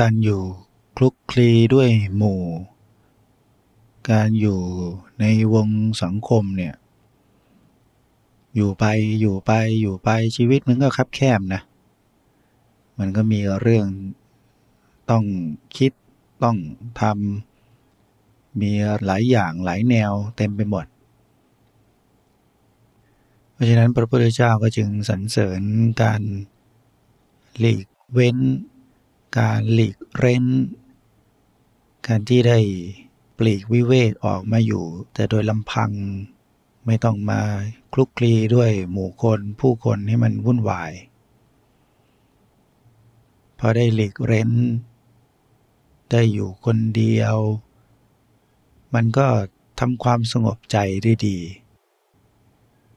การอยู่คลุกคลีด้วยหมู่ การอยู่ในวงสังคมเนี่ย อยู่ไปอยู่ไปอยู่ไปชีวิตมันก็คับแคบนะ มันก็มีเรื่องต้องคิดต้องทำมีหลายอย่างหลายแนวเต็มไปหมด เพราะฉะนั้นพระพุทธเจ้าก็จึงสรรเสริญการหลีกเว้น การหลีกเร้น การที่ได้ปลีกวิเวกออกมาอยู่ แต่โดยลำพังไม่ต้องมาคลุกคลีด้วยหมู่คนผู้คนให้มันวุ่นวาย พอได้หลีกเร้น ได้อยู่คนเดียว มันก็ทำความสงบใจได้ดี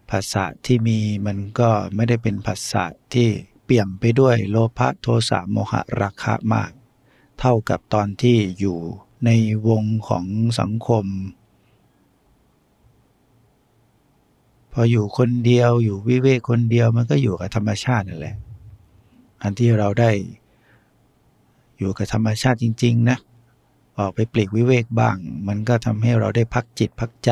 ภาษาที่มีมันก็ไม่ได้เป็นภาษาที่ เปี่ยมไปด้วยโลภะโทสะโมหะราคะมาก เท่ากับตอนที่อยู่ในวงของสังคม พออยู่คนเดียวอยู่วิเวกคนเดียวมันก็อยู่กับธรรมชาตินั่นแหละ อันที่เราได้อยู่กับธรรมชาติจริง ๆ นะออกไปปลีกวิเวกบ้าง มันก็ทำให้เราได้พักจิตพักใจ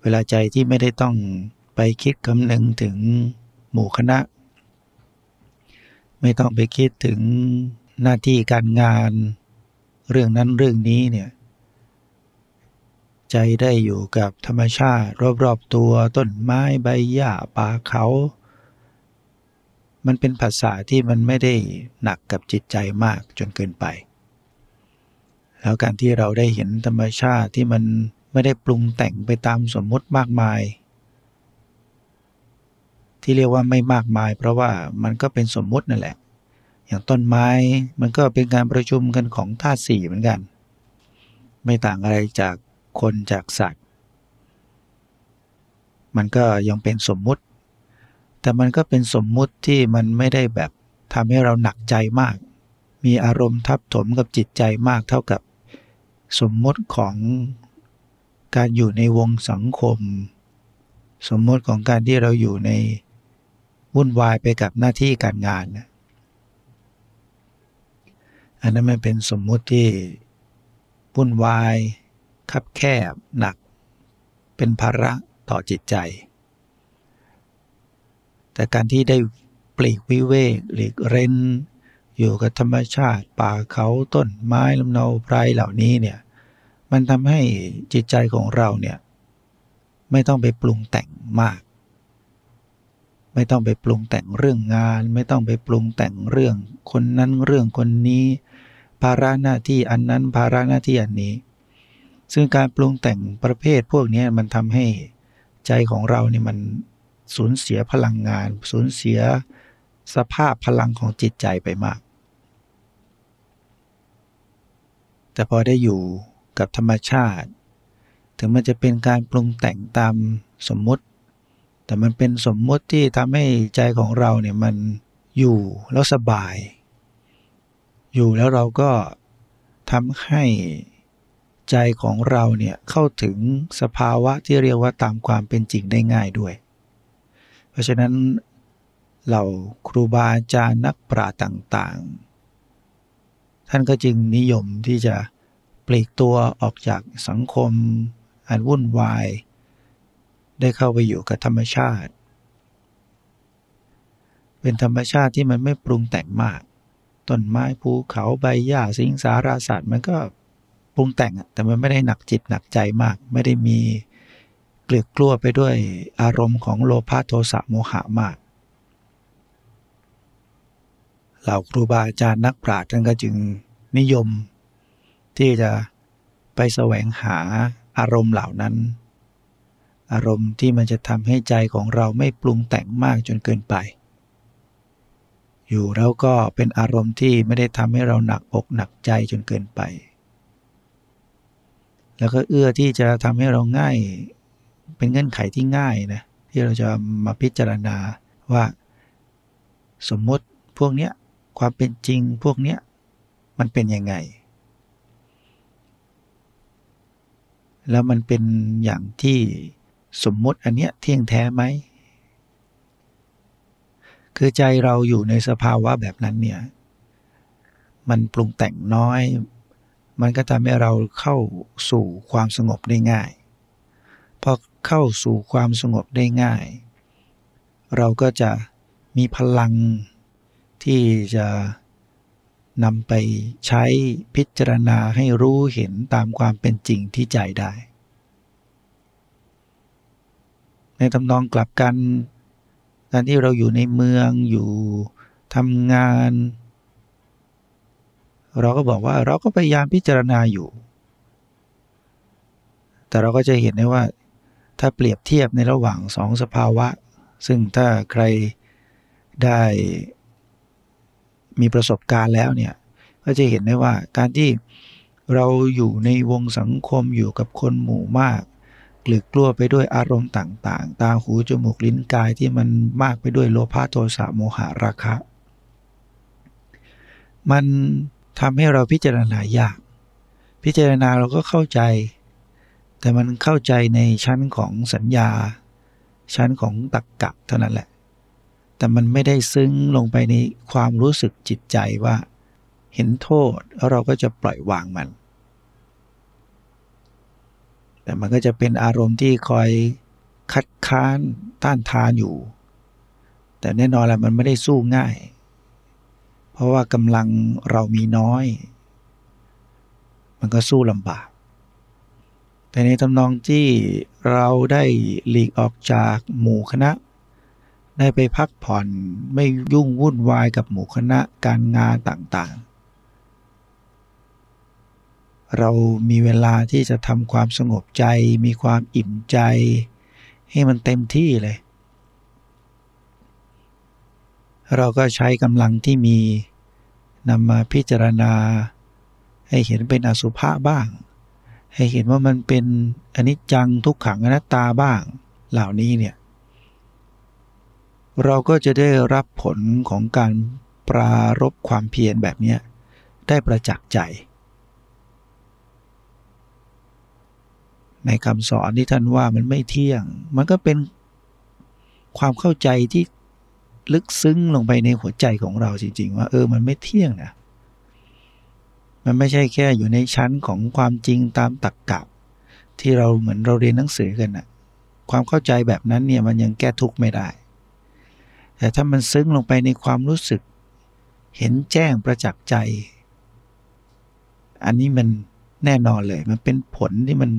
เวลาใจที่ไม่ได้ต้องไปคิดคำนึงถึง หมู่คณะ ไม่ต้องไปคิดถึงหน้าที่การงาน เรื่องนั้นเรื่องนี้เนี่ย ใจได้อยู่กับธรรมชาติ รอบๆตัวต้นไม้ใบหญ้าป่าเขา มันเป็นภาษาที่มันไม่ได้หนักกับจิตใจมากจนเกินไป แล้วการที่เราได้เห็นธรรมชาติที่มันไม่ได้ปรุงแต่งไปตามสมมติมากมาย ที่เรียกว่าไม่มากมาย เพราะว่ามันก็เป็นสมมุตินั่นแหละ อย่างต้นไม้มันก็เป็นการประชุมกันของธาตุสี่เหมือนกัน ไม่ต่างอะไรจากคนจากสัตว์ มันก็ยังเป็นสมมุติ แต่มันก็เป็นสมมุติที่มันไม่ได้แบบทำให้เราหนักใจมาก มีอารมณ์ทับถมกับจิตใจมากเท่ากับสมมุติของการอยู่ในวงสังคม สมมติของการที่เราอยู่ใน วุ่นวายไปกับหน้าที่การงานนะอันนั้นมันเป็นสมมุติที่วุ่นวายคับแคบหนัก เป็นภาระต่อจิตใจ แต่การที่ได้ปลีกวิเวกหลีกเร้น อยู่กับธรรมชาติป่าเขาต้นไม้ลำเนาไพรเหล่านี้เนี่ยมันทำให้จิตใจของเราเนี่ยไม่ต้องไปปรุงแต่งมาก ไม่ต้องไปปรุงแต่งเรื่องงาน ไม่ต้องไปปรุงแต่งเรื่อง คนนั้นเรื่องคนนี้ ภาระหน้าที่อันนั้นภาระหน้าที่อันนี้ ซึ่งการปรุงแต่งประเภทพวกนี้มันทำให้ใจของเราเนี่ยมันสูญเสียพลังงาน สูญเสียสภาพพลังของจิตใจไปมาก แต่พอได้อยู่กับธรรมชาติ ถึงมันจะเป็นการปรุงแต่งตามสมมติ แต่มันเป็นสมมุติที่ทำให้ใจของเราเนี่ยมันอยู่แล้วสบาย อยู่แล้วเราก็ทำให้ใจของเราเนี่ยเข้าถึงสภาวะที่เรียกว่าตามความเป็นจริงได้ง่ายด้วย เพราะฉะนั้นเหล่าครูบาอาจารย์นักปราชญ์ต่างๆ ท่านก็จึงนิยมที่จะปลีกตัวออกจากสังคมอันวุ่นวาย ได้เข้าไปอยู่กับธรรมชาติ เป็นธรรมชาติที่มันไม่ปรุงแต่งมากต้นไม้ภูเขาใบหญ้าสิงสาราสัตว์มันก็ปรุงแต่งแต่มันไม่ได้หนักจิตหนักใจมาก ไม่ได้มีเกลือกลัวไปด้วยอารมณ์ของโลภะโทสะโมหะมากเหล่าครูบาอาจารย์นักปราชญ์ท่านก็จึงนิยม ที่จะไปแสวงหาอารมณ์เหล่านั้น อารมณ์ที่มันจะทำให้ใจของเราไม่ปรุงแต่งมากจนเกินไป อยู่แล้วก็เป็นอารมณ์ที่ไม่ได้ทำให้เราหนักอกหนักใจจนเกินไป แล้วก็เอื้อที่จะทำให้เราง่ายเป็นเงื่อนไขที่ง่ายนะที่เราจะมาพิจารณาว่าสมมติพวกเนี้ยความเป็นจริงพวกเนี้ยมันเป็นยังไง แล้วมันเป็นอย่างที่ สมมติอันเนี้ยเที่ยงแท้ไหม คือใจเราอยู่ในสภาวะแบบนั้นเนี่ย มันปรุงแต่งน้อย มันก็ทำให้เราเข้าสู่ความสงบได้ง่าย พอเข้าสู่ความสงบได้ง่าย เราก็จะมีพลังที่จะนำไปใช้พิจารณาให้รู้เห็นตามความเป็นจริงที่ใจได้ ในตำนองกลับกันการที่เราอยู่ในเมืองอยู่ทำงาน เราก็บอกว่าเราก็พยายามพิจารณาอยู่ แต่เราก็จะเห็นได้ว่าถ้าเปรียบเทียบในระหว่างสองสภาวะ ซึ่งถ้าใครได้มีประสบการณ์แล้วเนี่ยก็จะเห็นได้ว่าการที่เราอยู่ในวงสังคมอยู่กับคนหมู่มาก หรือกลัวไปด้วยอารมณ์ต่างๆ ตาหูจมูกลิ้นกายที่มันมากไปด้วยโลภะโทสะโมหะราคะ มันทำให้เราพิจารณายาก พิจารณาเราก็เข้าใจ แต่มันเข้าใจในชั้นของสัญญา ชั้นของตักกะเท่านั้นแหละ แต่มันไม่ได้ซึ้งลงไปในความรู้สึกจิตใจว่า เห็นโทษแล้วเราก็จะปล่อยวางมัน แต่มันก็จะเป็นอารมณ์ที่คอยคัดค้านต้านทานอยู่ แต่แน่นอนแหละมันไม่ได้สู้ง่าย เพราะว่ากำลังเรามีน้อย มันก็สู้ลำบาก แต่ในทำนองที่เราได้หลีกออกจากหมู่คณะ ได้ไปพักผ่อนไม่ยุ่งวุ่นวายกับหมู่คณะการงานต่างๆ เรามีเวลาที่จะทำความสงบใจ มีความอิ่มใจ ให้มันเต็มที่เลย เราก็ใช้กำลังที่มีนำมาพิจารณา ให้เห็นเป็นอสุภะบ้าง ให้เห็นว่ามันเป็นอนิจจังทุกขังอนัตตาบ้าง เหล่านี้เนี่ย เราก็จะได้รับผลของการปรารบความเพียรแบบนี้ได้ประจักษ์ใจ ในคำสอนที่ท่านว่ามันไม่เที่ยง มันก็เป็นความเข้าใจที่ลึกซึ้งลงไปในหัวใจของเราจริง ๆ ว่า เออ มันไม่เที่ยงนะมันไม่ใช่แค่อยู่ในชั้นของความจริงตามตรรกกะที่เราเหมือนเราเรียนหนังสือกันนะความเข้าใจแบบนั้นเนี่ยมันยังแก้ทุกข์ไม่ได้ แต่ถ้ามันซึ้งลงไปในความรู้สึก เห็นแจ้งประจักษ์ใจ อันนี้มันแน่นอนเลย มันเป็นผลที่มัน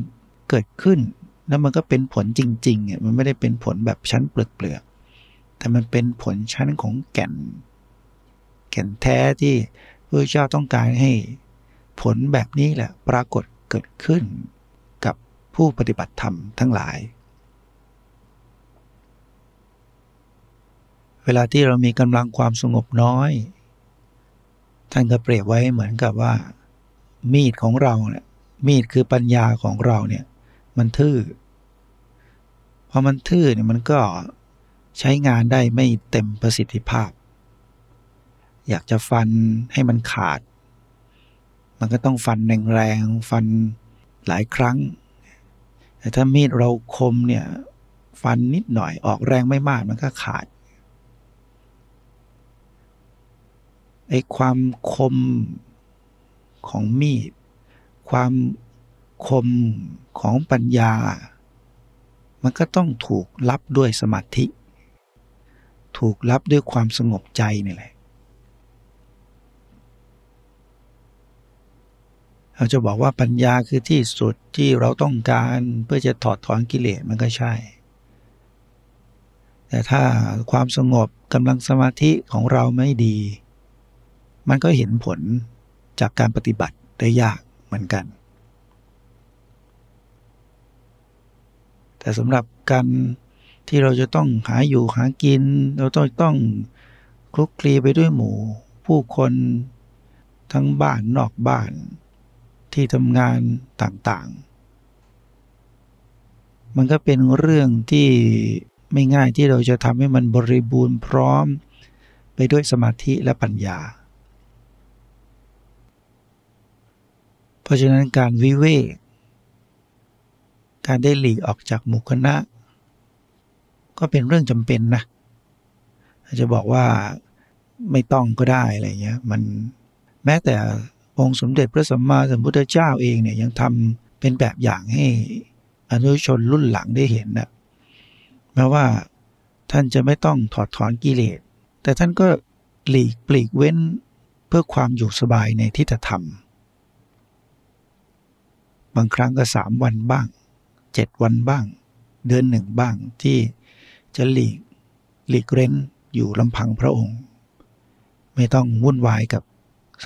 เกิดขึ้น แล้วมันก็เป็นผลจริงๆอะมันไม่ได้เป็นผลแบบชั้นเปลือกๆแต่มันเป็นผลชั้นของแก่น แก่นแท้ที่พระเจ้าต้องการให้ผลแบบนี้แหละปรากฏเกิดขึ้นกับผู้ปฏิบัติธรรมทั้งหลาย เวลาที่เรามีกำลังความสงบน้อย ท่านก็เปรียบไว้เหมือนกับว่า มีดของเราเนี่ยมีดคือปัญญาของเราเนี่ย มันทื่อพอมันทื่อเนี่ยมันก็ใช้งานได้ไม่เต็มประสิทธิภาพ อยากจะฟันให้มันขาด มันก็ต้องฟันแรงๆฟันหลายครั้ง แต่ถ้ามีดเราคมเนี่ยฟันนิดหน่อยออกแรงไม่มากมันก็ขาดไอ้ความคมของมีด ความ คมของปัญญา มันก็ต้องถูกรับด้วยสมาธิ ถูกรับด้วยความสงบใจนี่แหละ เราจะบอกว่าปัญญาคือที่สุดที่เราต้องการเพื่อจะถอดถอนกิเลสมันก็ใช่ แต่ถ้าความสงบกำลังสมาธิของเราไม่ดี มันก็เห็นผลจากการปฏิบัติได้ยากเหมือนกัน แต่สำหรับการที่เราจะต้องหาอยู่หากิน เราต้องต้องคลุกคลีไปด้วยหมู่ ผู้คนทั้งบ้านนอกบ้านที่ทำงานต่างๆ มันก็เป็นเรื่องที่ไม่ง่ายที่เราจะทำให้มันบริบูรณ์พร้อมไปด้วยสมาธิและปัญญา เพราะฉะนั้นการวิเวก การได้หลีกออกจากหมู่คณะ ก็เป็นเรื่องจำเป็นนะอาจจะบอกว่าไม่ต้องก็ได้อะไรเงี้ยมันแม้แต่องค์สมเด็จพระสัมมาสัมพุทธเจ้าเองเนี่ยยังทำเป็นแบบอย่างให้อนุชนรุ่นหลังได้เห็นนะแม้ว่าท่านจะไม่ต้องถอดถอนกิเลส แต่ท่านก็หลีกปลีกเว้นเพื่อความอยู่สบายในทิฏฐธรรม บางครั้งก็สามวันบ้าง เจ็ดวันบ้าง เดือนหนึ่งบ้างที่จะหลีกหลีกเร้นอยู่ลำพังพระองค์ ไม่ต้องวุ่นวายกับ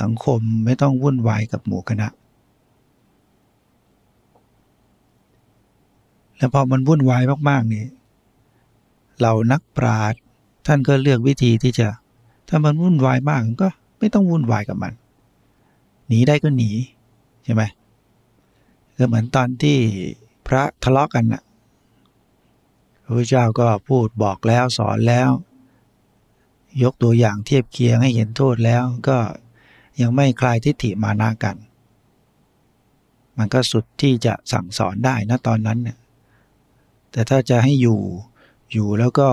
สังคมไม่ต้องวุ่นวายกับหมู่คณะ แล้วพอมันวุ่นวายมากๆนี่เรานักปราชญ์ท่านก็เลือกวิธีที่จะ ถ้ามันวุ่นวายมากก็ไม่ต้องวุ่นวายกับมัน หนีได้ก็หนี ใช่ไหมก็เหมือนตอนที่ พระทะเลาะกันนะ่ะพระพุทธเจ้าก็พูดบอกแล้วสอนแล้ว ยกตัวอย่างเทียบเคียงให้เห็นโทษแล้วก็ยังไม่คลายทิฏฐิมานากัน มันก็สุดที่จะสั่งสอนได้นะตอนนั้นเนี่ยแต่ถ้าจะให้อยู่อยู่แล้วก็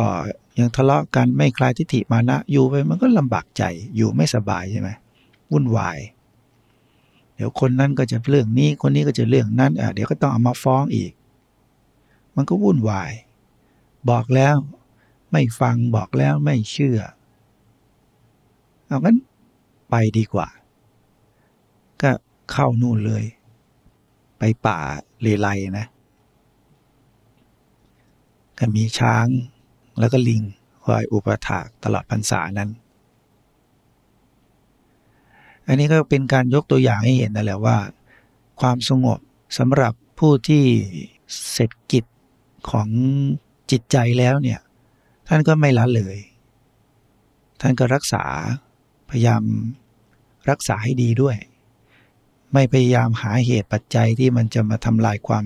ยังทะเลาะกันไม่คลายทิฏฐิมานะอยู่ไปมันก็ลำบากใจอยู่ไม่สบายใช่ไหมวุ่นวาย เดี๋ยวคนนั้นก็จะเรื่องนี้คนนี้ก็จะเรื่องนั้นอะเดี๋ยวก็ต้องเอามาฟ้องอีก มันก็วุ่นวาย บอกแล้วไม่ฟังบอกแล้วไม่เชื่อ เอางั้นไปดีกว่า ก็เข้านู่นเลย ไปป่าเลไลนะก็มีช้างแล้วก็ลิงคอยอุปถากตลอดพรรษานั้น อันนี้ก็เป็นการยกตัวอย่างให้เห็นนั่นแหละว่า ความสงบสำหรับผู้ที่เสร็จกิจของจิตใจแล้วเนี่ย ท่านก็ไม่ละเลย ท่านก็รักษาพยายามรักษาให้ดีด้วย ไม่พยายามหาเหตุปัจจัยที่มันจะมาทำลายความ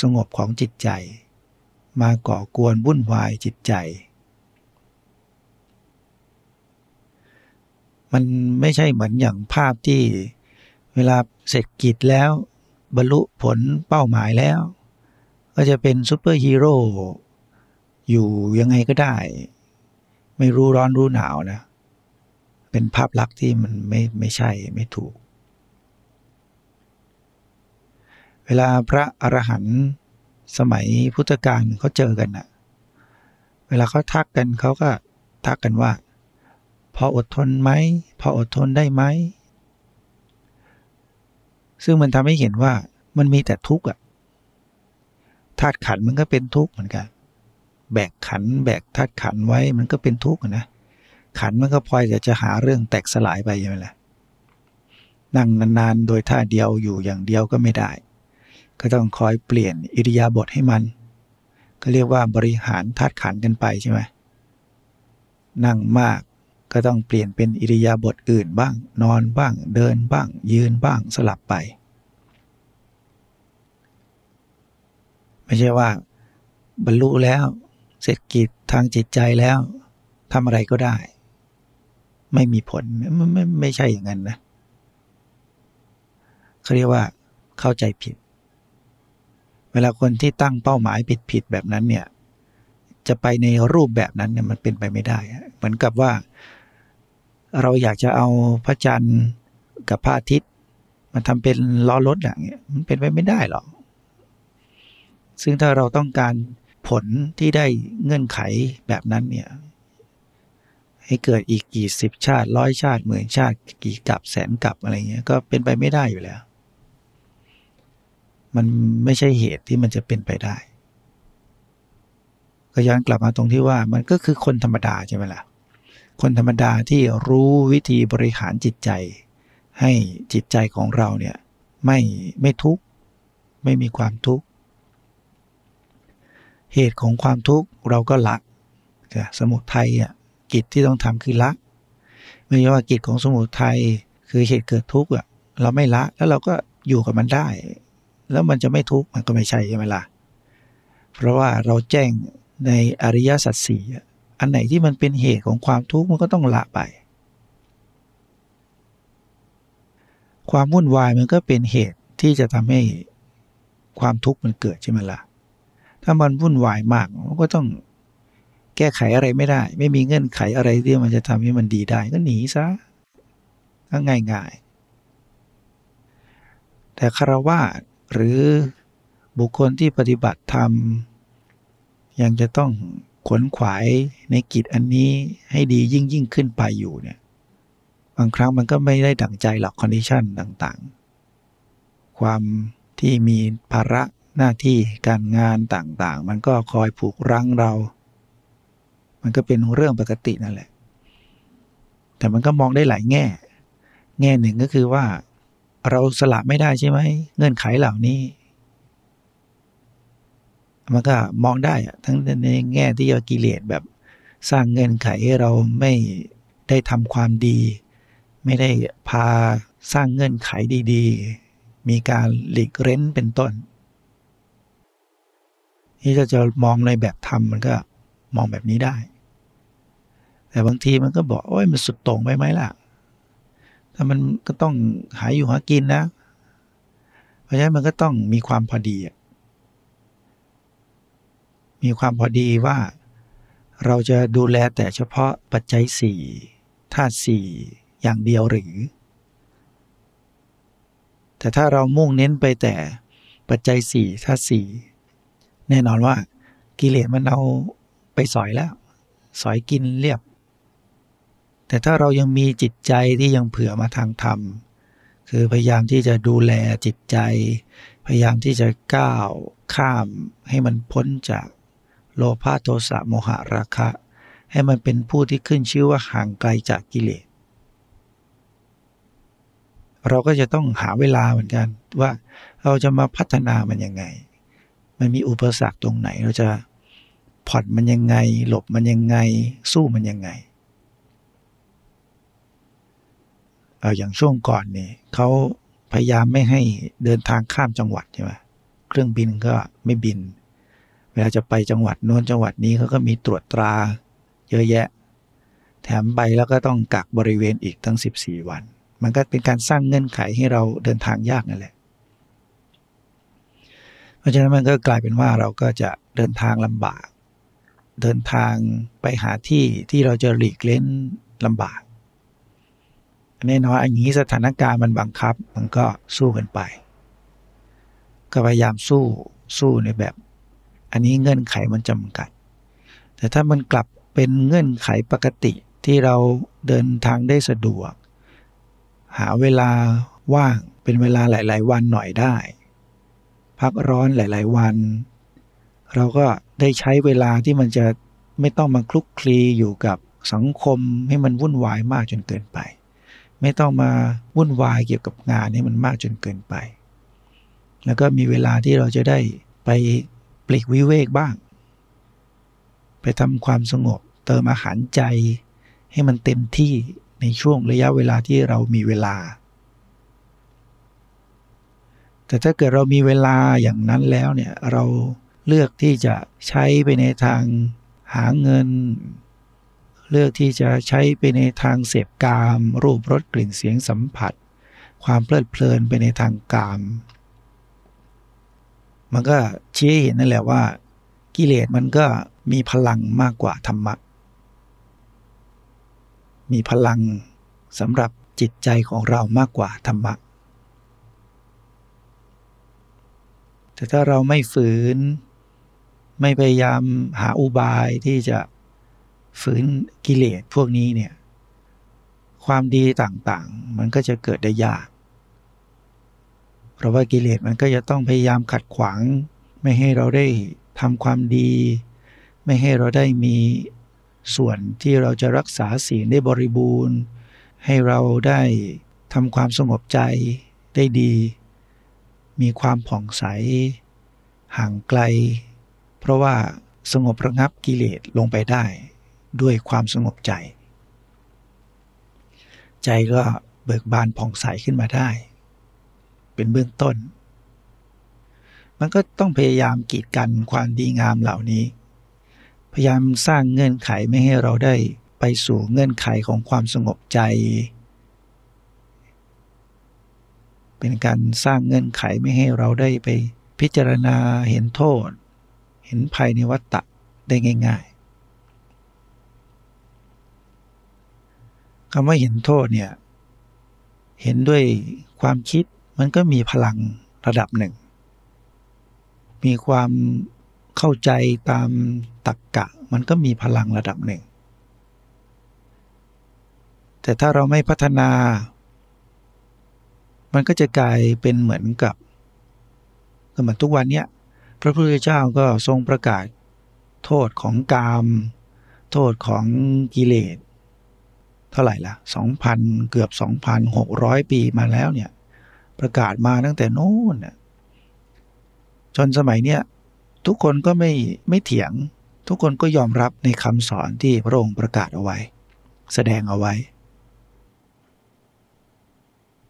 สงบของจิตใจ มาก่อกวนวุ่นวายจิตใจ มันไม่ใช่เหมือนอย่างภาพที่เวลาเสร็จกิจแล้ว บรรลุผลเป้าหมายแล้ว ก็จะเป็นซูเปอร์ฮีโร่อยู่ยังไงก็ได้ ไม่รู้ร้อนรู้หนาวนะ เป็นภาพลักษณ์ที่มันไม่ไม่ใช่ไม่ถูก เวลาพระอรหันต์สมัยพุทธกาลเขาเจอกันอะเวลาเขาทักกันเขาก็ทักกันว่า พออดทนไหมพออดทนได้ไหม ซึ่งมันทำให้เห็นว่ามันมีแต่ทุกข์อะธาตุขันมันก็เป็นทุกข์เหมือนกัน แบกขันแบกธาตุขันไว้มันก็เป็นทุกข์นะ ขันมันก็พลอยจะจะหาเรื่องแตกสลายไปใช่ไหมล่ะนั่งนานๆ โดยท่าเดียวอยู่อย่างเดียวก็ไม่ได้ ก็ต้องคอยเปลี่ยนอิริยาบถให้มัน ก็เรียกว่าบริหารธาตุขันกันไปใช่ไหมนั่งมาก ก็ต้องเปลี่ยนเป็นอิริยาบถอื่นบ้าง นอนบ้าง เดินบ้าง ยืนบ้างสลับไป ไม่ใช่ว่า บรรลุแล้ว เสร็จกิจทางจิตใจแล้วทำอะไรก็ได้ ไม่มีผลไม่ไม่ไม่ใช่อย่างนั้นนะเขาเรียกว่าเข้าใจผิด เวลาคนที่ตั้งเป้าหมายผิดผิดแบบนั้นเนี่ยจะไปในรูปแบบนั้นเนี่ยมันเป็นไปไม่ได้ เหมือนกับว่า เราอยากจะเอาพระจันทร์กับพระอาทิตย์มาทำเป็นล้อรถอย่างเงี้ยมันเป็นไปไม่ได้หรอก ซึ่งถ้าเราต้องการผลที่ได้เงื่อนไขแบบนั้นเนี่ย ให้เกิดอีกกี่สิบชาติร้อยชาติหมื่นชาติกี่กับแสนกับอะไรเงี้ยก็เป็นไปไม่ได้อยู่แล้ว มันไม่ใช่เหตุที่มันจะเป็นไปได้ ก็ย้อนกลับมาตรงที่ว่ามันก็คือคนธรรมดาใช่ไหมล่ะ คนธรรมดาที่รู้วิธีบริหารจิตใจ ให้จิตใจของเราเนี่ยไม่ไม่ทุกข์ไม่มีความทุกข์เหตุของความทุกข์เราก็ละสมุทัยอะกิจที่ต้องทำคือละไม่ใช่ว่ากิจของสมุทัยคือเหตุเกิดทุกข์อะเราไม่ละแล้วเราก็อยู่กับมันได้ แล้วมันจะไม่ทุกข์มันก็ไม่ใช่ใช่ไหมล่ะเพราะว่าเราแจ้งในอริยสัจสี่ อันไหนที่มันเป็นเหตุของความทุกข์มันก็ต้องละไป ความวุ่นวายมันก็เป็นเหตุที่จะทำให้ความทุกข์มันเกิดใช่ไหมล่ะ ถ้ามันวุ่นวายมากมันก็ต้องแก้ไขอะไรไม่ได้ ไม่มีเงื่อนไขอะไรที่มันจะทำให้มันดีได้ก็หนีซะก็ง่ายๆ แต่คารวะหรือบุคคลที่ปฏิบัติธรรมยังจะต้อง ขวนขวายในกิจอันนี้ให้ดียิ่งยิ่งขึ้นไปอยู่เนี่ยบางครั้งมันก็ไม่ได้ดั่งใจหรอกคอนดิชันต่างๆ ความที่มีภาระหน้าที่การงานต่างๆ มันก็คอยผูกรั้งเรา มันก็เป็นเรื่องปกตินั่นแหละ แต่มันก็มองได้หลายแง่ แง่หนึ่งก็คือว่า เราสละไม่ได้ใช่ไหม เงื่อนไขเหล่านี้ มันก็มองได้ทั้งในแง่ที่ว่ากิเลสแบบสร้างเงื่อนไขให้เราไม่ได้ทำความดี ไม่ได้พาสร้างเงื่อนไขดีๆ มีการหลีกเร้นเป็นต้นที่จะจะมองในแบบธรรมมันก็มองแบบนี้ได้ แต่บางทีมันก็บอกโอ้ยมันสุดโต่งไปไหมล่ะถ้ามันก็ต้องหาอยู่หากินนะ เพราะฉะนั้นมันก็ต้องมีความพอดี มีความพอดีว่า เราจะดูแลแต่เฉพาะปัจจัยสี่ธาตุสี่อย่างเดียวหรือ แต่ถ้าเรามุ่งเน้นไปแต่ปัจจัยสี่ธาตุสี่แน่นอนว่ากิเลสมันเอาไปสอยแล้ว สอยกินเรียบ แต่ถ้าเรายังมีจิตใจที่ยังเผื่อมาทางธรรม คือพยายามที่จะดูแลจิตใจ พยายามที่จะก้าวข้ามให้มันพ้นจาก โลภะโทสะโมหะราคะ ให้มันเป็นผู้ที่ขึ้นชื่อว่าห่างไกลจากกิเลส เราก็จะต้องหาเวลาเหมือนกันว่าเราจะมาพัฒนามันยังไง มันมีอุปสรรคตรงไหนเราจะผ่อนมันยังไง หลบมันยังไง สู้มันยังไงเอออย่างช่วงก่อนนี่เขาพยายามไม่ให้เดินทางข้ามจังหวัดใช่ไหมเครื่องบินก็ไม่บิน เวลาจะไปจังหวัดโน้นจังหวัดนี้เขาก็มีตรวจตราเยอะแยะ แถมไปแล้วก็ต้องกักบริเวณอีกทั้ง 14 วัน มันก็เป็นการสร้างเงื่อนไขให้เราเดินทางยากนั่นแหละ เพราะฉะนั้นมันก็กลายเป็นว่าเราก็จะเดินทางลำบาก เดินทางไปหาที่ที่เราจะหลีกเล่นลำบากแน่นอนอันนี้สถานการณ์มันบังคับ มันก็สู้กันไป ก็พยายามสู้สู้ในแบบ อันนี้เงื่อนไขมันจำกัด แต่ถ้ามันกลับเป็นเงื่อนไขปกติที่เราเดินทางได้สะดวก หาเวลาว่างเป็นเวลาหลาย ๆ วันหน่อยได้ พักร้อนหลาย ๆ วัน เราก็ได้ใช้เวลาที่มันจะไม่ต้องมาคลุกคลีอยู่กับสังคมให้มันวุ่นวายมากจนเกินไป ไม่ต้องมาวุ่นวายเกี่ยวกับงานให้มันมากจนเกินไป แล้วก็มีเวลาที่เราจะได้ไป ปลีกวิเวกบ้าง ไปทำความสงบ เติมอาหารใจ ให้มันเต็มที่ในช่วงระยะเวลาที่เรามีเวลา แต่ถ้าเกิดเรามีเวลาอย่างนั้นแล้วเนี่ยเราเลือกที่จะใช้ไปในทางหาเงิน เลือกที่จะใช้ไปในทางเสพกาม รูปรสกลิ่นเสียงสัมผัส ความเพลิดเพลินไปในทางกาม มันก็ชี้เห็นนั่นแหละว่า กิเลสมันก็มีพลังมากกว่าธรรมะ มีพลังสำหรับจิตใจของเรามากกว่าธรรมะ แต่ถ้าเราไม่ฝืน ไม่พยายามหาอุบายที่จะฝืนกิเลสพวกนี้เนี่ย ความดีต่างๆ มันก็จะเกิดได้ยาก เพราะว่ากิเลสมันก็จะต้องพยายามขัดขวาง ไม่ให้เราได้ทำความดี ไม่ให้เราได้มีส่วนที่เราจะรักษาศีลได้บริบูรณ์ ให้เราได้ทำความสงบใจได้ดี มีความผ่องใส ห่างไกล เพราะว่าสงบระงับกิเลสลงไปได้ ด้วยความสงบใจ ใจก็เบิกบานผ่องใสขึ้นมาได้ เป็นเบื้องต้น มันก็ต้องพยายามกีดกันความดีงามเหล่านี้ พยายามสร้างเงื่อนไขไม่ให้เราได้ไปสู่เงื่อนไขของความสงบใจ เป็นการสร้างเงื่อนไขไม่ให้เราได้ไปพิจารณาเห็นโทษ เห็นภัยในวัฏฏะได้ง่าย ๆคำว่าเห็นโทษเนี่ย เห็นด้วยความคิด มันก็มีพลังระดับหนึ่ง มีความเข้าใจตามตักกะ มันก็มีพลังระดับหนึ่ง แต่ถ้าเราไม่พัฒนา มันก็จะกลายเป็นเหมือนกับเหมือนทุกวันเนี้ยพระพุทธเจ้าก็ทรงประกาศโทษของกาม โทษของกิเลส เท่าไหร่ละ2,000 เกือบ 2,600 ปีมาแล้วเนี่ย ประกาศมาตั้งแต่โน้นจนสมัยเนี้ยทุกคนก็ไม่ไม่เถียง ทุกคนก็ยอมรับในคำสอนที่พระองค์ประกาศเอาไว้ แสดงเอาไว้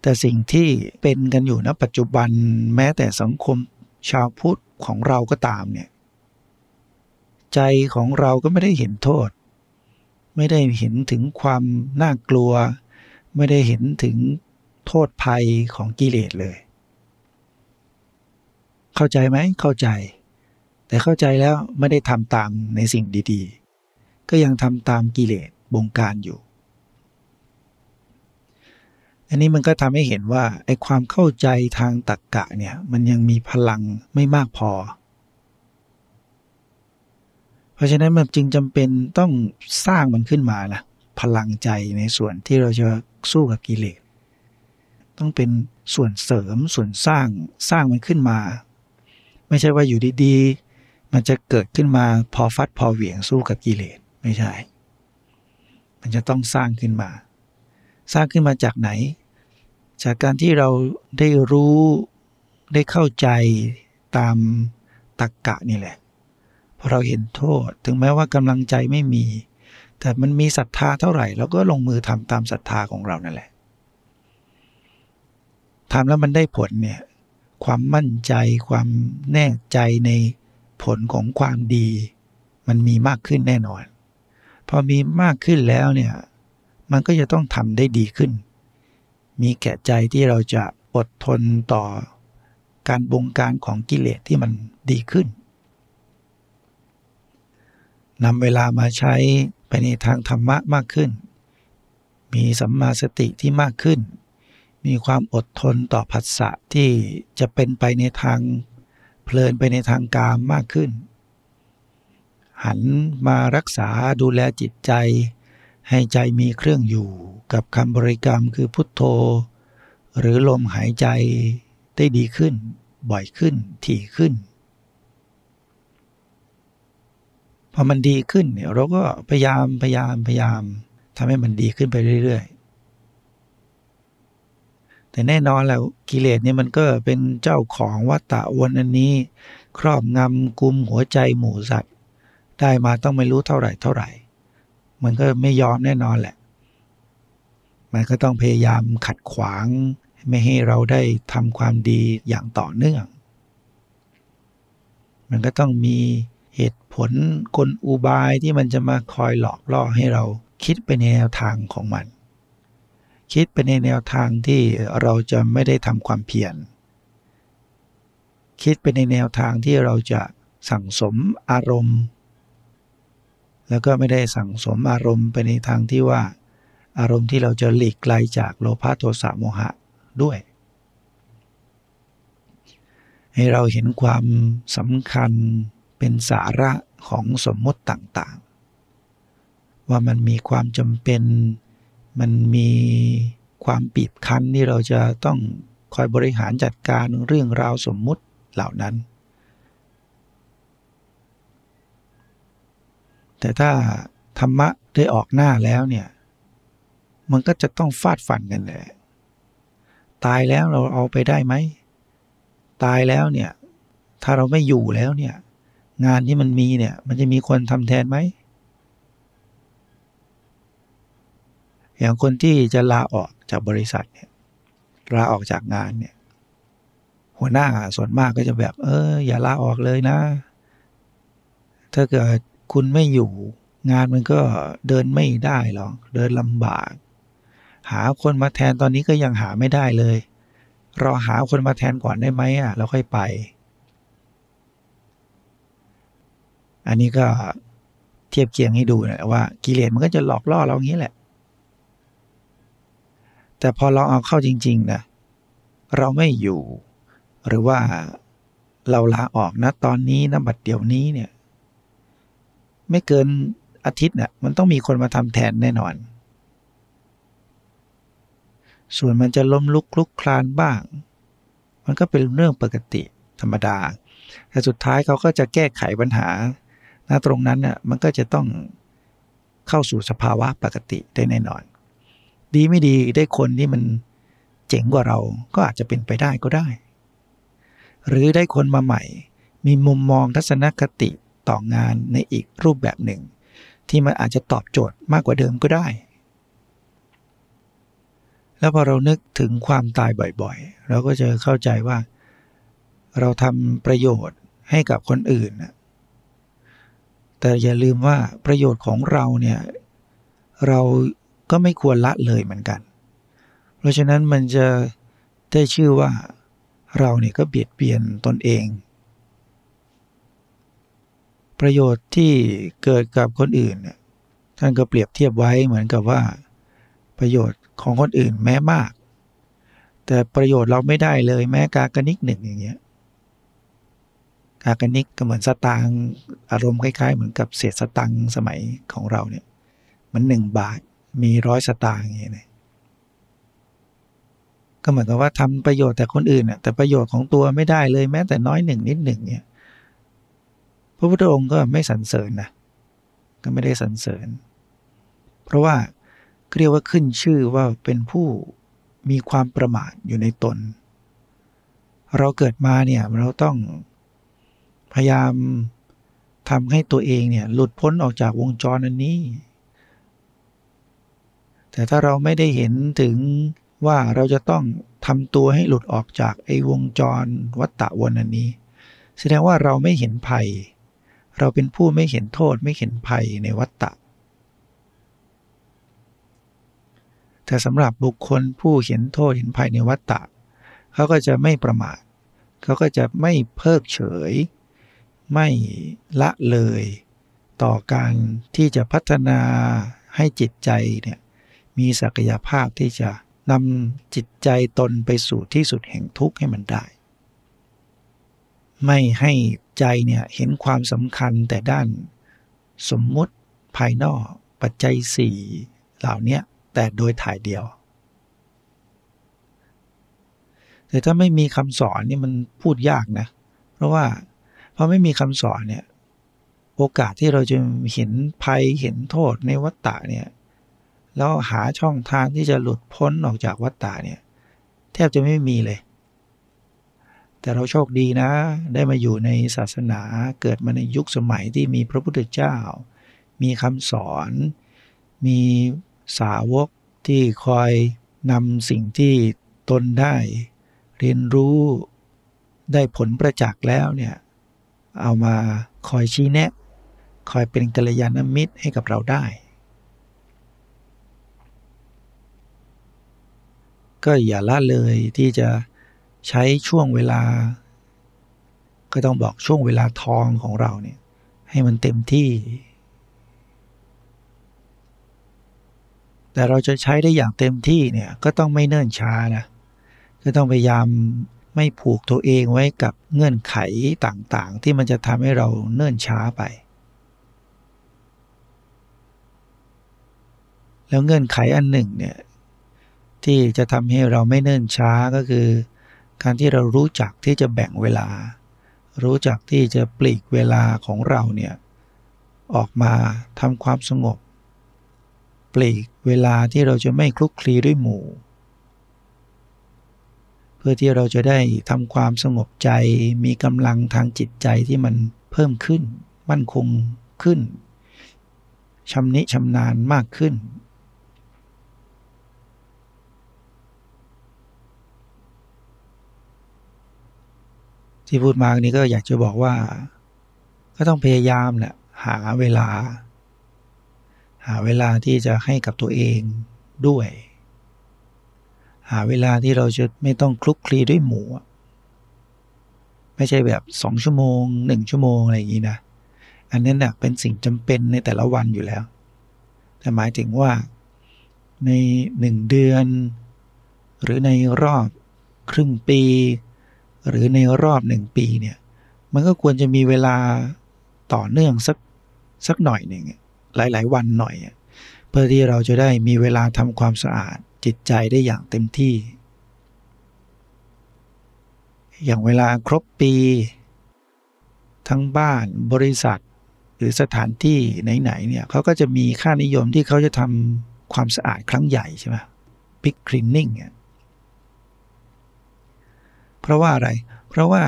แต่สิ่งที่เป็นกันอยู่ณปัจจุบันแม้แต่สังคมชาวพุทธของเราก็ตามเนี่ยใจของเราก็ไม่ได้เห็นโทษ ไม่ได้เห็นถึงความน่ากลัว ไม่ได้เห็นถึง โทษภัยของกิเลสเลย เข้าใจไหมเข้าใจ แต่เข้าใจแล้วไม่ได้ทำตามในสิ่งดีๆ ก็ยังทำตามกิเลสบงการอยู่ อันนี้มันก็ทำให้เห็นว่าไอ้ความเข้าใจทางตรรกกะเนี่ยมันยังมีพลังไม่มากพอ เพราะฉะนั้นมันจึงจำเป็นต้องสร้างมันขึ้นมานะพลังใจในส่วนที่เราจะสู้กับกิเลส ต้องเป็นส่วนเสริมส่วนสร้างสร้างมันขึ้นมา ไม่ใช่ว่าอยู่ดีๆ มันจะเกิดขึ้นมาพอฟัดพอเหวี่ยงสู้กับกิเลสไม่ใช่ มันจะต้องสร้างขึ้นมา สร้างขึ้นมาจากไหน จากการที่เราได้รู้ได้เข้าใจตามตักกะนี่แหละพอเราเห็นโทษ ถึงแม้ว่ากำลังใจไม่มี แต่มันมีศรัทธาเท่าไหร่เราก็ลงมือทำตามศรัทธาของเรานั่นแหละ ทำแล้วมันได้ผลเนี่ยความมั่นใจความแน่ใจในผลของความดี มันมีมากขึ้นแน่นอน พอมีมากขึ้นแล้วเนี่ยมันก็จะต้องทำได้ดีขึ้น มีแก่ใจที่เราจะอดทนต่อการบงการของกิเลสที่มันดีขึ้นนำเวลามาใช้ไปในทางธรรมะมากขึ้น มีสัมมาสติที่มากขึ้น มีความอดทนต่อผัสสะที่จะเป็นไปในทางเพลินไปในทางกามมากขึ้น หันมารักษาดูแลจิตใจ ให้ใจมีเครื่องอยู่กับคำบริกรรมคือพุทโธ หรือลมหายใจได้ดีขึ้น บ่อยขึ้น ถี่ขึ้นพอมันดีขึ้นเนี่ยเราก็พยายามพยายามพยายามทำให้มันดีขึ้นไปเรื่อย แต่แน่นอนแล้วกิเลสเนี่ยมันก็เป็นเจ้าของวัตตะวนอันนี้ ครอบงำกุมหัวใจหมู่สัตว์ ได้มาต้องไม่รู้เท่าไหร่เท่าไหร่ มันก็ไม่ยอมแน่นอนแหละ มันก็ต้องพยายามขัดขวาง ไม่ให้เราได้ทำความดีอย่างต่อเนื่อง มันก็ต้องมีเหตุผลกลอุบายที่มันจะมาคอยหลอกล่อให้เราคิดไปในแนวทางของมัน คิดไปในแนวทางที่เราจะไม่ได้ทำความเพียร คิดไปในแนวทางที่เราจะสั่งสมอารมณ์ แล้วก็ไม่ได้สั่งสมอารมณ์ไปในทางที่ว่า อารมณ์ที่เราจะหลีกไกลจากโลภะโทสะโมหะด้วย ให้เราเห็นความสำคัญเป็นสาระของสมมติต่างๆ ว่ามันมีความจำเป็น มันมีความปีบคั้นที่เราจะต้องคอยบริหารจัดการเรื่องราวสมมุติเหล่านั้น แต่ถ้าธรรมะได้ออกหน้าแล้วเนี่ย มันก็จะต้องฟาดฟันกันแหละ ตายแล้วเราเอาไปได้ไหม ตายแล้วเนี่ย ถ้าเราไม่อยู่แล้วเนี่ย งานที่มันมีเนี่ย มันจะมีคนทำแทนไหม อย่างคนที่จะลาออกจากบริษัทเนี่ยลาออกจากงานเนี่ย หัวหน้าส่วนมากก็จะแบบ เออ อย่าลาออกเลยนะ ถ้าเกิดคุณไม่อยู่ งานมันก็เดินไม่ได้หรอกเดินลำบาก หาคนมาแทนตอนนี้ก็ยังหาไม่ได้เลยรอหาคนมาแทนก่อนได้ไหมอะแล้วค่อยไป อันนี้ก็เทียบเคียงให้ดูนะว่ากิเลสมันก็จะหลอกล่อเราอย่างนี้แหละ แต่พอเราเอาเข้าจริง ๆนะเราไม่อยู่ หรือว่าเราลาออกนะตอนนี้นะบัดเดี๋ยวนี้เนี่ย ไม่เกินอาทิตย์น่ะมันต้องมีคนมาทำแทนแน่นอน ส่วนมันจะล้มลุกคลุกคลานบ้าง มันก็เป็นเรื่องปกติธรรมดา แต่สุดท้ายเขาก็จะแก้ไขปัญหาณตรงนั้นน่ะมันก็จะต้องเข้าสู่สภาวะปกติได้แน่นอน ดีไม่ดีได้คนที่มันเจ๋งกว่าเราก็อาจจะเป็นไปได้ก็ได้ หรือได้คนมาใหม่ มีมุมมองทัศนคติต่องานในอีกรูปแบบหนึ่ง ที่มันอาจจะตอบโจทย์มากกว่าเดิมก็ได้ แล้วพอเรานึกถึงความตายบ่อยๆ เราก็จะเข้าใจว่า เราทำประโยชน์ให้กับคนอื่น แต่อย่าลืมว่าประโยชน์ของเราเนี่ยเรา ก็ไม่ควรละเลยเหมือนกัน เพราะฉะนั้นมันจะได้ชื่อว่าเราเนี่ยก็เบียดเบียนตนเอง ประโยชน์ที่เกิดกับคนอื่นเนี่ยท่านก็เปรียบเทียบไว้เหมือนกับว่า ประโยชน์ของคนอื่นแม้มาก แต่ประโยชน์เราไม่ได้เลยแม้กากนิกหนึ่งอย่างเงี้ยกากนิกก็เหมือนสตางค์อารมณ์คล้ายๆ เหมือนกับเศษสตังค์สมัยของเราเนี่ยมันหนึ่งบาท มีร้อยสตางค์อย่างเงี้ยก็เหมือนกับว่าทำประโยชน์แต่คนอื่นน่ะแต่ประโยชน์ของตัวไม่ได้เลยแม้แต่น้อยหนึ่งนิดหนึ่งเนี่ยพระพุทธองค์ก็ไม่สรรเสริญนะก็ไม่ได้สรรเสริญ เพราะว่าเรียกว่าขึ้นชื่อว่าเป็นผู้มีความประมาทอยู่ในตน เราเกิดมาเนี่ยเราต้องพยายามทำให้ตัวเองเนี่ยหลุดพ้นออกจากวงจรอันนี้ แต่ถ้าเราไม่ได้เห็นถึงว่าเราจะต้องทำตัวให้หลุดออกจากไอ้วงจรวัฏฏะวนอันนี้ แสดงว่าเราไม่เห็นภัย เราเป็นผู้ไม่เห็นโทษไม่เห็นภัยในวัฏฏะแต่สำหรับบุคคลผู้เห็นโทษเห็นภัยในวัฏฏะเขาก็จะไม่ประมาท เขาก็จะไม่เพิกเฉย ไม่ละเลย ต่อการที่จะพัฒนาให้จิตใจเนี่ย มีศักยภาพที่จะนำจิตใจตนไปสู่ที่สุดแห่งทุกข์ให้มันได้ ไม่ให้ใจเนี่ยเห็นความสำคัญแต่ด้านสมมุติภายนอกปัจจัยสี่เหล่านี้แต่โดยถ่ายเดียว แต่ถ้าไม่มีคำสอนนี่มันพูดยากนะ เพราะว่าพอไม่มีคำสอนเนี่ยโอกาสที่เราจะเห็นภัยเห็นโทษในวัฏฏะเนี่ย แล้วหาช่องทางที่จะหลุดพ้นออกจากวัฏฏะเนี่ยแทบจะไม่มีเลย แต่เราโชคดีนะ ได้มาอยู่ในศาสนาเกิดมาในยุคสมัยที่มีพระพุทธเจ้า มีคำสอน มีสาวกที่คอยนำสิ่งที่ตนได้ เรียนรู้ได้ผลประจักษ์แล้วเนี่ยเอามาคอยชี้แนะ คอยเป็นกัลยาณมิตรให้กับเราได้ ก็อย่าละเลยที่จะใช้ช่วงเวลา ก็ต้องบอกช่วงเวลาทองของเราเนี่ยให้มันเต็มที่ แต่เราจะใช้ได้อย่างเต็มที่เนี่ยก็ต้องไม่เนิ่นช้านะก็ต้องพยายามไม่ผูกตัวเองไว้กับเงื่อนไขต่างๆ ที่มันจะทำให้เราเนิ่นช้าไป แล้วเงื่อนไขอันหนึ่งเนี่ย ที่จะทำให้เราไม่เนิ่นช้าก็คือ การที่เรารู้จักที่จะแบ่งเวลา รู้จักที่จะปลีกเวลาของเราเนี่ยออกมาทำความสงบ ปลีกเวลาที่เราจะไม่คลุกคลีด้วยหมู่ เพื่อที่เราจะได้ทำความสงบใจมีกำลังทางจิตใจที่มันเพิ่มขึ้น มั่นคงขึ้นชำนิชำนาญมากขึ้น ที่พูดมานี้ก็อยากจะบอกว่า ก็ต้องพยายามแหละหาเวลา หาเวลาที่จะให้กับตัวเองด้วย หาเวลาที่เราจะไม่ต้องคลุกคลีด้วยหมูไม่ใช่แบบสองชั่วโมงหนึ่งชั่วโมงอะไรอย่างนี้นะอันนั้นเนะเป็นสิ่งจำเป็นในแต่ละวันอยู่แล้ว แต่หมายถึงว่าในหนึ่งเดือน หรือในรอบครึ่งปี หรือในรอบหนึ่งปีเนี่ย มันก็ควรจะมีเวลาต่อเนื่องสักสักหน่อยหนึ่งหลาย ๆ วันหน่อย เพื่อที่เราจะได้มีเวลาทำความสะอาดจิตใจได้อย่างเต็มที่ อย่างเวลาครบปี ทั้งบ้านบริษัท หรือสถานที่ไหน ๆ เนี่ยเขาก็จะมีค่านิยมที่เขาจะทำความสะอาดครั้งใหญ่ใช่ไหม big cleaning เนี่ย เพราะว่าอะไร เพราะว่า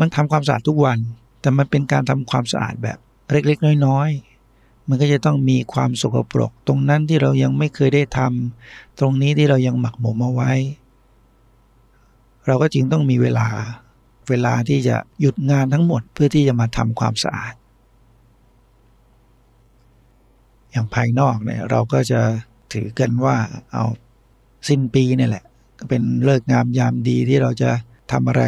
มันทำความสะอาดทุกวัน แต่มันเป็นการทำความสะอาดแบบเล็กๆ น้อยๆ มันก็จะต้องมีความสกปรก ตรงนั้นที่เรายังไม่เคยได้ทำตรงนี้ที่เรายังหมักหมมเอาไว้ เราก็จึงต้องมีเวลาเวลาที่จะหยุดงานทั้งหมดเพื่อที่จะมาทำความสะอาด อย่างภายนอกเนี่ยเราก็จะถือกันว่าเอาสิ้นปีนี่แหละ ก็เป็นเลิกงามยามดีที่เราจะทำอะไร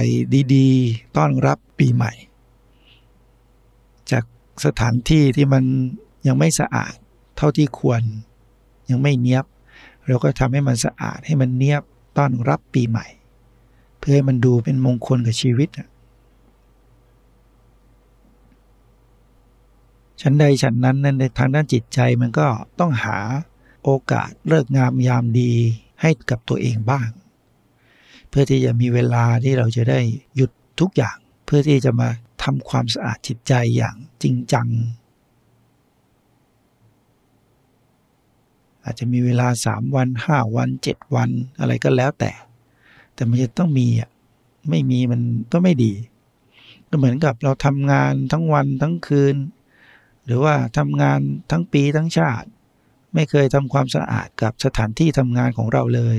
ดีๆ ต้อนรับปีใหม่ จากสถานที่ที่มันยังไม่สะอาดเท่าที่ควรยังไม่เนียบ เราก็ทำให้มันสะอาดให้มันเนียบต้อนรับปีใหม่ เพื่อให้มันดูเป็นมงคลกับชีวิตฉันใดฉันนั้นในทางด้านจิตใจมันก็ต้องหาโอกาสเลิกงามยามดีให้กับตัวเองบ้าง พื่อที่จะมีเวลาที่เราจะได้หยุดทุกอย่าง เพื่อที่จะมาทำความสะอาดจิตใจอย่างจริงจัง อาจจะมีเวลาสามวันห้าวันเจ็ดวันอะไรก็แล้วแต่ แต่มันจะต้องมีอะไม่มีมันก็ไม่ดี ก็เหมือนกับเราทำงานทั้งวันทั้งคืน หรือว่าทำงานทั้งปีทั้งชาติ ไม่เคยทำความสะอาดกับสถานที่ทำงานของเราเลย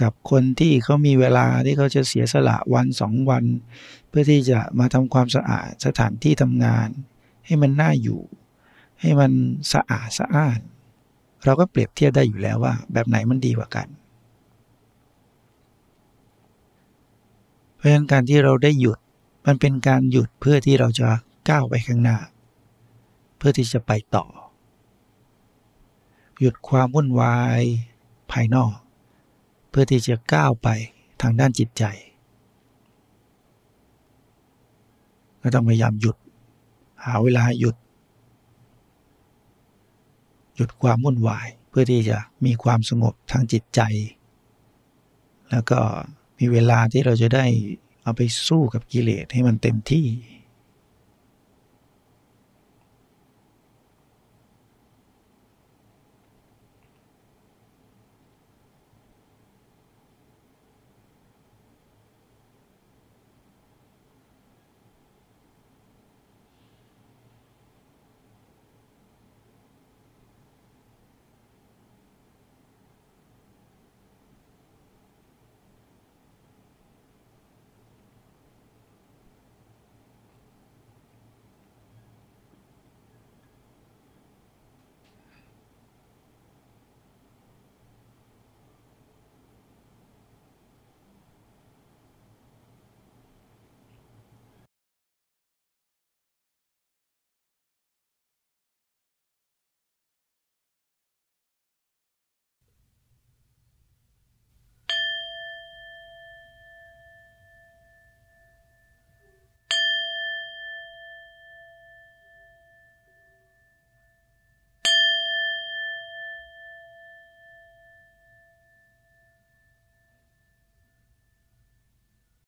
กับคนที่เขามีเวลาที่เขาจะเสียสละวันสองวัน เพื่อที่จะมาทำความสะอาดสถานที่ทำงาน ให้มันน่าอยู่ ให้มันสะอาดสะอ้าน เราก็เปรียบเทียบได้อยู่แล้วว่า แบบไหนมันดีกว่ากัน เพราะฉะนั้นการที่เราได้หยุดมันเป็นการหยุดเพื่อที่เราจะก้าวไปข้างหน้า เพื่อที่จะไปต่อ หยุดความวุ่นวายภายนอก เพื่อที่จะก้าวไปทางด้านจิตใจ ก็ต้องพยายามหยุด หาเวลาหยุด หยุดความวุ่นวาย เพื่อที่จะมีความสงบทางจิตใจ แล้วก็มีเวลาที่เราจะได้เอาไปสู้กับกิเลสให้มันเต็มที่